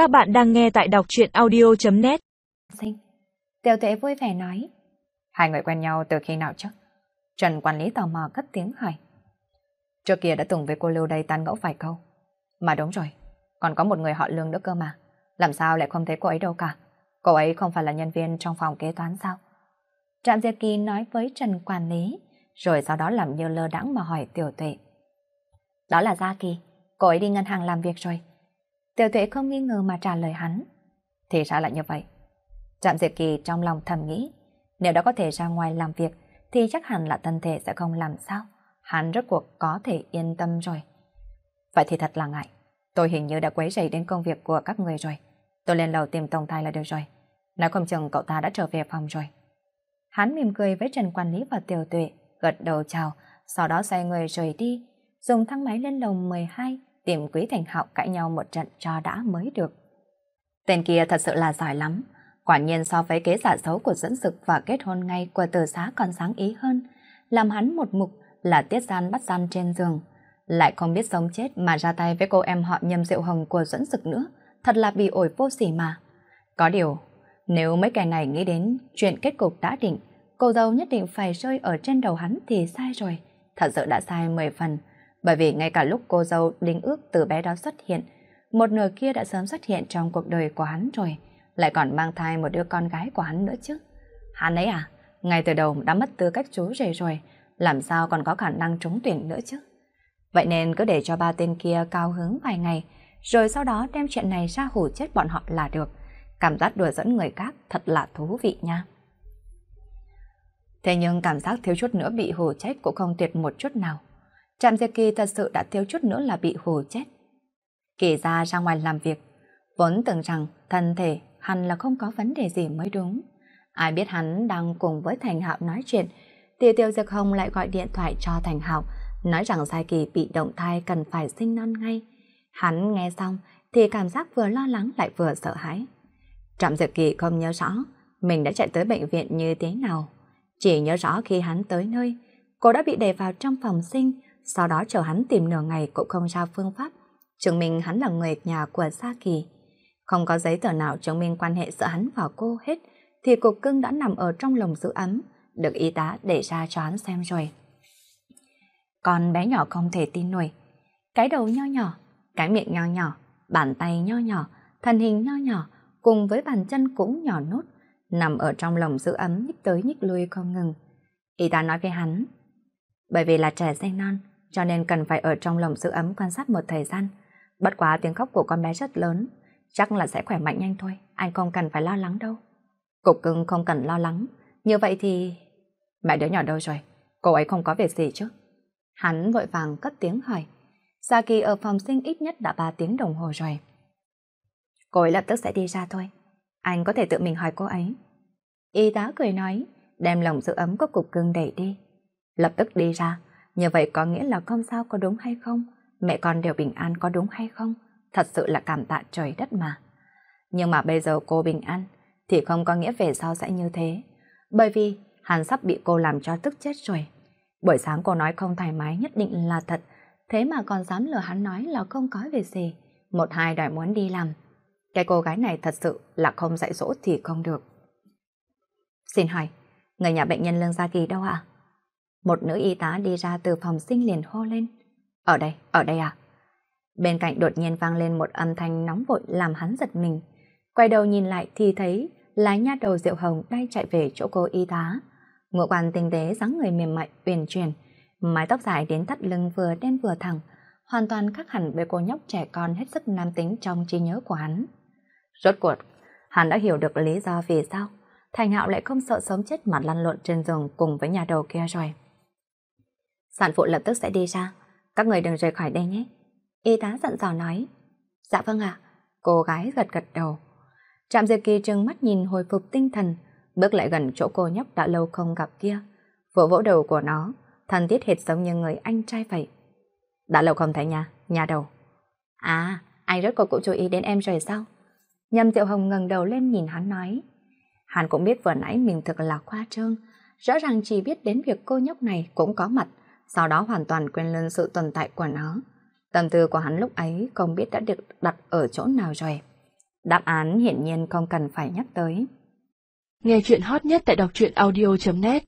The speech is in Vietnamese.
Các bạn đang nghe tại đọc truyện audio.net Sinh. Tiểu tuệ vui vẻ nói. Hai người quen nhau từ khi nào chứ? Trần quản lý tò mò cất tiếng hỏi. Trước kia đã từng với cô Lưu đây tán gẫu vài câu. Mà đúng rồi, còn có một người họ lương nữa cơ mà. Làm sao lại không thấy cô ấy đâu cả? Cô ấy không phải là nhân viên trong phòng kế toán sao? Trạm Diệp Kỳ nói với Trần quản lý, rồi sau đó làm như lơ đãng mà hỏi Tiểu tuệ. Đó là Gia Kỳ, cô ấy đi ngân hàng làm việc rồi. Tiểu tuệ không nghi ngờ mà trả lời hắn. Thì sao lại như vậy? Trạm Diệp Kỳ trong lòng thầm nghĩ, nếu đã có thể ra ngoài làm việc, thì chắc hẳn là thân thể sẽ không làm sao. Hắn rốt cuộc có thể yên tâm rồi. Vậy thì thật là ngại. Tôi hình như đã quấy rầy đến công việc của các người rồi. Tôi lên lầu tìm tổng tài là được rồi. Nói không chừng cậu ta đã trở về phòng rồi. Hắn mỉm cười với Trần Quản lý và Tiểu Tuệ, gật đầu chào, sau đó xoay người rời đi, dùng thang máy lên lầu 12, tìm Quý Thành Hạo cãi nhau một trận cho đã mới được. Tên kia thật sự là giỏi lắm, quả nhiên so với kế giả xấu của dẫn dực và kết hôn ngay của từ xá còn sáng ý hơn, làm hắn một mục là tiết gian bắt gian trên giường, lại không biết sống chết mà ra tay với cô em họ nhâm rượu hồng của dẫn dực nữa, thật là bị ổi vô sỉ mà. Có điều, nếu mấy kẻ này nghĩ đến chuyện kết cục đã định, cô dâu nhất định phải rơi ở trên đầu hắn thì sai rồi, thật sự đã sai 10 phần, bởi vì ngay cả lúc cô dâu đính ước từ bé đó xuất hiện, một nửa kia đã sớm xuất hiện trong cuộc đời của hắn rồi, lại còn mang thai một đứa con gái của hắn nữa chứ. Hắn ấy à, ngay từ đầu đã mất tư cách chú rể rồi, làm sao còn có khả năng trúng tuyển nữa chứ. Vậy nên cứ để cho ba tên kia cao hứng vài ngày, rồi sau đó đem chuyện này ra hủ chết bọn họ là được. Cảm giác đùa dẫn người khác thật là thú vị nha. Thế nhưng cảm giác thiếu chút nữa bị hù chết cũng không tuyệt một chút nào. Trạm Diệp Kỳ thật sự đã thiếu chút nữa là bị hù chết. Kỳ ra ra ngoài làm việc, vốn tưởng rằng thân thể hắn là không có vấn đề gì mới đúng. Ai biết hắn đang cùng với Thành Hạo nói chuyện, thì Tiêu Diệp Hồng lại gọi điện thoại cho Thành Hạo, nói rằng Giai Kỳ bị động thai cần phải sinh non ngay. Hắn nghe xong thì cảm giác vừa lo lắng lại vừa sợ hãi. Trạm Diệp Kỳ không nhớ rõ mình đã chạy tới bệnh viện như thế nào. Chỉ nhớ rõ khi hắn tới nơi, cô đã bị đẩy vào trong phòng sinh, sau đó chờ hắn tìm nửa ngày cũng không ra phương pháp, chứng minh hắn là người nhà của Sa Kỳ. Không có giấy tờ nào chứng minh quan hệ giữa hắn và cô hết, thì cục cưng đã nằm ở trong lồng giữ ấm, được y tá để ra cho hắn xem rồi. Con bé nhỏ không thể tin nổi. Cái đầu nho nhỏ, cái miệng nho nhỏ, bàn tay nho nhỏ, thân hình nho nhỏ, cùng với bàn chân cũng nhỏ nốt, nằm ở trong lồng giữ ấm nhích tới nhích lui không ngừng. Y tá nói với hắn, bởi vì là trẻ sinh non, cho nên cần phải ở trong lồng giữ ấm quan sát một thời gian. Bất quá tiếng khóc của con bé rất lớn, chắc là sẽ khỏe mạnh nhanh thôi, anh không cần phải lo lắng đâu. Cục cưng không cần lo lắng, như vậy thì... Mẹ đứa nhỏ đâu rồi? Cô ấy không có việc gì chứ? Hắn vội vàng cất tiếng hỏi. Saki ở phòng sinh ít nhất đã 3 tiếng đồng hồ rồi. Cô ấy lập tức sẽ đi ra thôi. Anh có thể tự mình hỏi cô ấy. Y tá cười nói, đem lòng giữ ấm của cục cưng đẩy đi. Lập tức đi ra, như vậy có nghĩa là con sao có đúng hay không? Mẹ con đều bình an có đúng hay không? Thật sự là cảm tạ trời đất mà. Nhưng mà bây giờ cô bình an, thì không có nghĩa về sau sẽ như thế. Bởi vì hắn sắp bị cô làm cho tức chết rồi. Buổi sáng cô nói không thoải mái nhất định là thật, thế mà còn dám lừa hắn nói là không có việc gì. Một hai đòi muốn đi làm. Cái cô gái này thật sự là không dạy dỗ thì không được. Xin hỏi, người nhà bệnh nhân Lương Gia Kỳ đâu ạ? Một nữ y tá đi ra từ phòng sinh liền hô lên. Ở đây, ở đây à? Bên cạnh đột nhiên vang lên một âm thanh nóng vội làm hắn giật mình. Quay đầu nhìn lại thì thấy là nha đầu rượu Hồng đang chạy về chỗ cô y tá. Ngũ quan tinh tế dáng người mềm mại, uyển chuyển, mái tóc dài đến thắt lưng vừa đen vừa thẳng, hoàn toàn khác hẳn với cô nhóc trẻ con hết sức nam tính trong trí nhớ của hắn. Rốt cuộc, hắn đã hiểu được lý do vì sao Thành Hạo lại không sợ sống chết mà lăn lộn trên giường cùng với nhà đầu kia rồi. Sản phụ lập tức sẽ đi ra, các người đừng rời khỏi đây nhé. Y tá dặn dò nói. Dạ vâng ạ, cô gái gật gật đầu. Trạm Diệp Kỳ trừng mắt nhìn hồi phục tinh thần, bước lại gần chỗ cô nhóc đã lâu không gặp kia. Vỗ vỗ đầu của nó, thân thiết hệt giống như người anh trai vậy. Đã lâu không thấy nhà, nhà đầu. À, anh rất có cũng chú ý đến em rồi sao? Nhâm Diệu Hồng ngẩng đầu lên nhìn hắn nói. Hắn cũng biết vừa nãy mình thực là khoa trương, rõ ràng chỉ biết đến việc cô nhóc này cũng có mặt, sau đó hoàn toàn quên lên sự tồn tại của nó. Tâm tư của hắn lúc ấy không biết đã được đặt ở chỗ nào rồi. Đáp án hiển nhiên không cần phải nhắc tới. Nghe chuyện hot nhất tại đọc truyện audio.net